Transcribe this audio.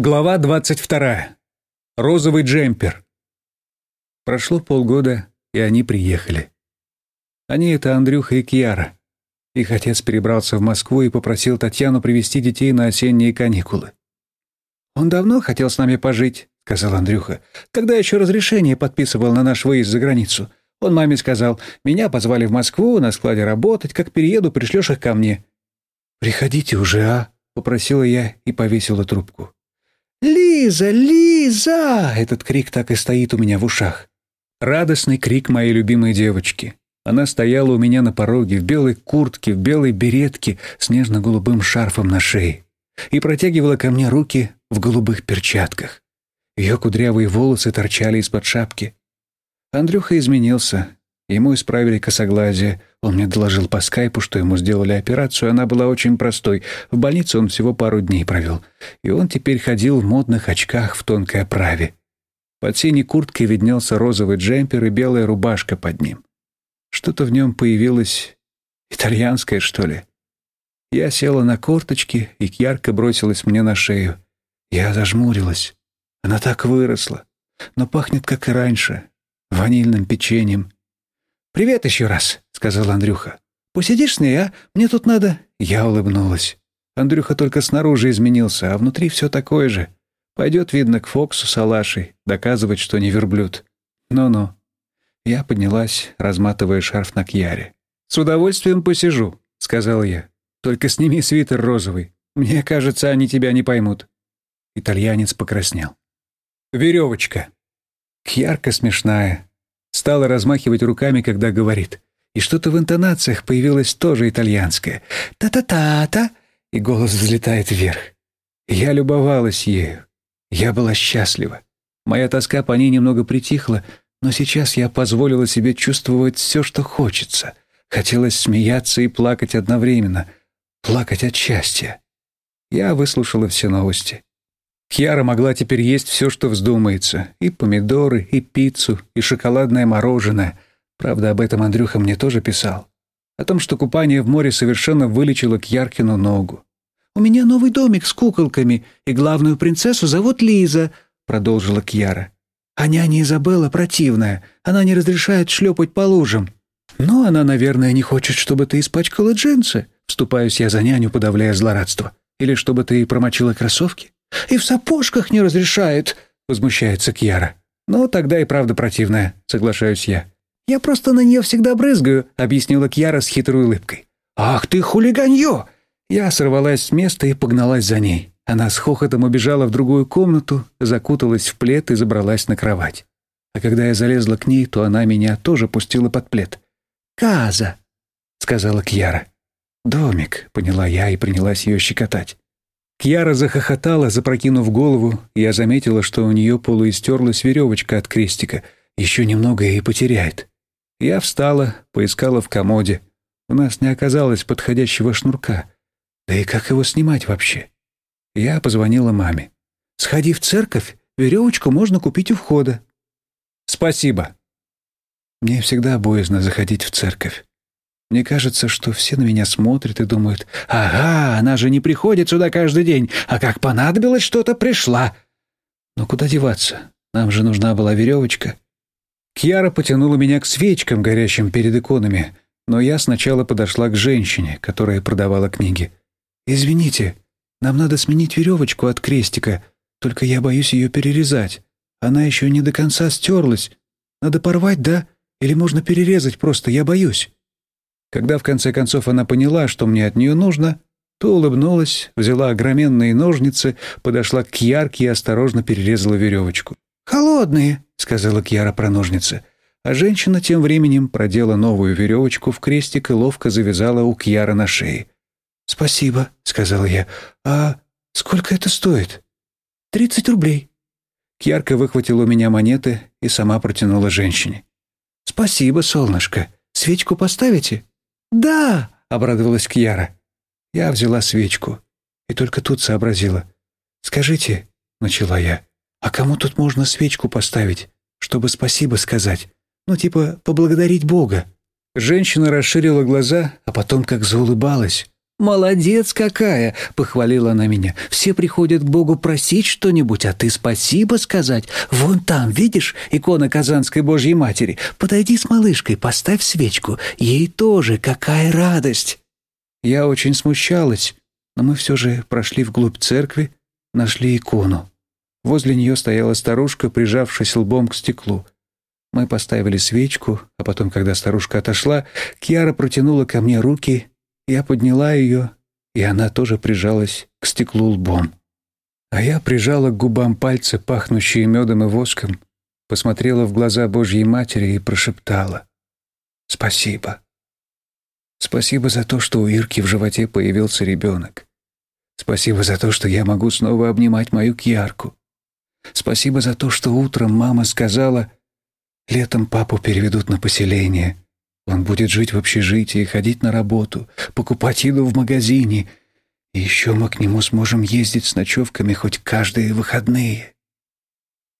Глава 22. Розовый джемпер. Прошло полгода, и они приехали. Они — это Андрюха и Кьяра. Их отец перебрался в Москву и попросил Татьяну привезти детей на осенние каникулы. «Он давно хотел с нами пожить», — сказал Андрюха, «когда еще разрешение подписывал на наш выезд за границу. Он маме сказал, меня позвали в Москву на складе работать, как перееду, пришлешь их ко мне». «Приходите уже, а?» — попросила я и повесила трубку. «Лиза! Лиза!» Этот крик так и стоит у меня в ушах. Радостный крик моей любимой девочки. Она стояла у меня на пороге в белой куртке, в белой беретке с нежно-голубым шарфом на шее и протягивала ко мне руки в голубых перчатках. Ее кудрявые волосы торчали из-под шапки. Андрюха изменился, Ему исправили косоглазие. Он мне доложил по скайпу, что ему сделали операцию. Она была очень простой. В больнице он всего пару дней провел. И он теперь ходил в модных очках в тонкой оправе. Под синей курткой виднелся розовый джемпер и белая рубашка под ним. Что-то в нем появилось итальянское, что ли. Я села на корточки, и ярко бросилась мне на шею. Я зажмурилась. Она так выросла, но пахнет, как и раньше, ванильным печеньем «Привет еще раз», — сказал Андрюха. «Посидишь с ней, а? Мне тут надо...» Я улыбнулась. Андрюха только снаружи изменился, а внутри все такое же. Пойдет, видно, к Фоксу с Алашей, доказывать, что не верблюд. Ну-ну. Я поднялась, разматывая шарф на Кьяре. «С удовольствием посижу», — сказал я. «Только сними свитер розовый. Мне кажется, они тебя не поймут». Итальянец покраснел. «Веревочка». Кьярка смешная, Стала размахивать руками, когда говорит. И что-то в интонациях появилось тоже итальянское. «Та-та-та-та!» И голос взлетает вверх. Я любовалась ею. Я была счастлива. Моя тоска по ней немного притихла, но сейчас я позволила себе чувствовать все, что хочется. Хотелось смеяться и плакать одновременно. Плакать от счастья. Я выслушала все новости. Кьяра могла теперь есть все, что вздумается. И помидоры, и пиццу, и шоколадное мороженое. Правда, об этом Андрюха мне тоже писал. О том, что купание в море совершенно вылечило Кьяркину ногу. «У меня новый домик с куколками, и главную принцессу зовут Лиза», — продолжила Кьяра. «А няня Изабелла противная, она не разрешает шлепать по лужам». «Но она, наверное, не хочет, чтобы ты испачкала джинсы», — вступаюсь я за няню, подавляя злорадство. «Или чтобы ты промочила кроссовки». И в сапожках не разрешает», — возмущается Кьяра. «Ну, тогда и правда противная», — соглашаюсь я. «Я просто на нее всегда брызгаю», — объяснила Кьяра с хитрой улыбкой. «Ах ты хулиганье!» Я сорвалась с места и погналась за ней. Она с хохотом убежала в другую комнату, закуталась в плед и забралась на кровать. А когда я залезла к ней, то она меня тоже пустила под плед. «Каза», — сказала Кьяра. «Домик», — поняла я и принялась ее щекотать. Кьяра захохотала, запрокинув голову, я заметила, что у нее полуистерлась веревочка от крестика. Еще немного и потеряет. Я встала, поискала в комоде. У нас не оказалось подходящего шнурка. Да и как его снимать вообще? Я позвонила маме. «Сходи в церковь, веревочку можно купить у входа». «Спасибо». Мне всегда боязно заходить в церковь. Мне кажется, что все на меня смотрят и думают, «Ага, она же не приходит сюда каждый день, а как понадобилось что-то, пришла». Но куда деваться? Нам же нужна была веревочка. Кьяра потянула меня к свечкам, горящим перед иконами, но я сначала подошла к женщине, которая продавала книги. «Извините, нам надо сменить веревочку от крестика, только я боюсь ее перерезать. Она еще не до конца стерлась. Надо порвать, да? Или можно перерезать просто, я боюсь». Когда в конце концов она поняла, что мне от нее нужно, то улыбнулась, взяла огроменные ножницы, подошла к Кьярке и осторожно перерезала веревочку. «Холодные», — сказала Кьяра про ножницы. А женщина тем временем продела новую веревочку в крестик и ловко завязала у Кьяра на шее. «Спасибо», — сказала я. «А сколько это стоит?» «Тридцать рублей». Кьярка выхватила у меня монеты и сама протянула женщине. «Спасибо, солнышко. Свечку поставите?» «Да!» — обрадовалась Кьяра. Я взяла свечку и только тут сообразила. «Скажите», — начала я, — «а кому тут можно свечку поставить, чтобы спасибо сказать? Ну, типа, поблагодарить Бога?» Женщина расширила глаза, а потом как заулыбалась. «Молодец какая!» — похвалила она меня. «Все приходят к Богу просить что-нибудь, а ты спасибо сказать. Вон там, видишь, икона Казанской Божьей Матери. Подойди с малышкой, поставь свечку. Ей тоже какая радость!» Я очень смущалась, но мы все же прошли вглубь церкви, нашли икону. Возле нее стояла старушка, прижавшись лбом к стеклу. Мы поставили свечку, а потом, когда старушка отошла, Кьяра протянула ко мне руки я подняла ее, и она тоже прижалась к стеклу лбом. А я прижала к губам пальцы, пахнущие медом и воском, посмотрела в глаза Божьей Матери и прошептала «Спасибо». Спасибо за то, что у Ирки в животе появился ребенок. Спасибо за то, что я могу снова обнимать мою Кьярку. Спасибо за то, что утром мама сказала, летом папу переведут на поселение, он будет жить в общежитии, ходить на работу, покупать еду в магазине. И еще мы к нему сможем ездить с ночевками хоть каждые выходные.